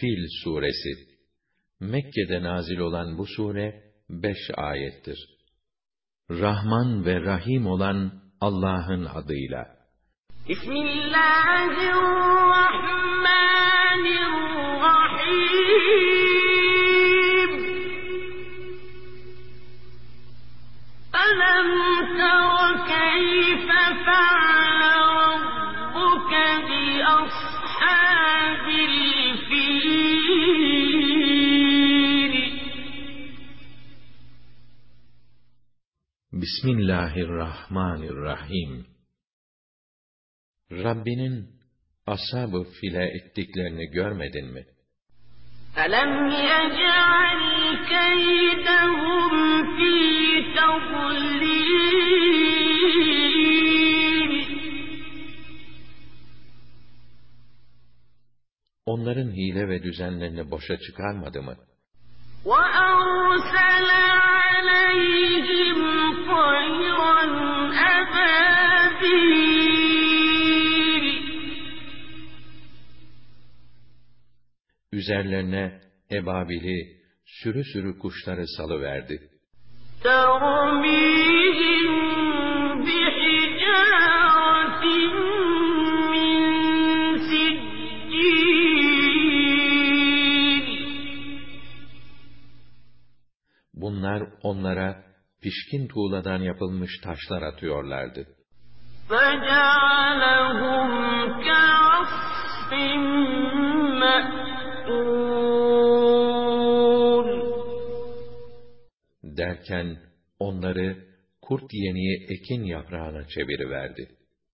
Fil suresi Mekke'de nazil olan bu sure beş ayettir. Rahman ve Rahim olan Allah'ın adıyla. Bismillahirrahmanirrahim. Alam tara Bismillahirrahmanirrahim. Rabbinin ashab-ı file ettiklerini görmedin mi? أَلَمْ يَجْعَلْ كَيْدَهُمْ فِي تَضْلِيلٍ Onların hile ve düzenlerini boşa çıkarmadı mı? وَأَرْسَلَ عَلَيْهِمْ Üzerlerine ebabili, sürü sürü kuşları salıverdi. تَرْمِيهِم بِحِجَارَةٍ مِّن سِجِّيلٍ Bunlar onlara pişkin tuğladan yapılmış taşlar atıyorlardı. Derken onları kurt yeniği ekin yaprağına çeviriverdi.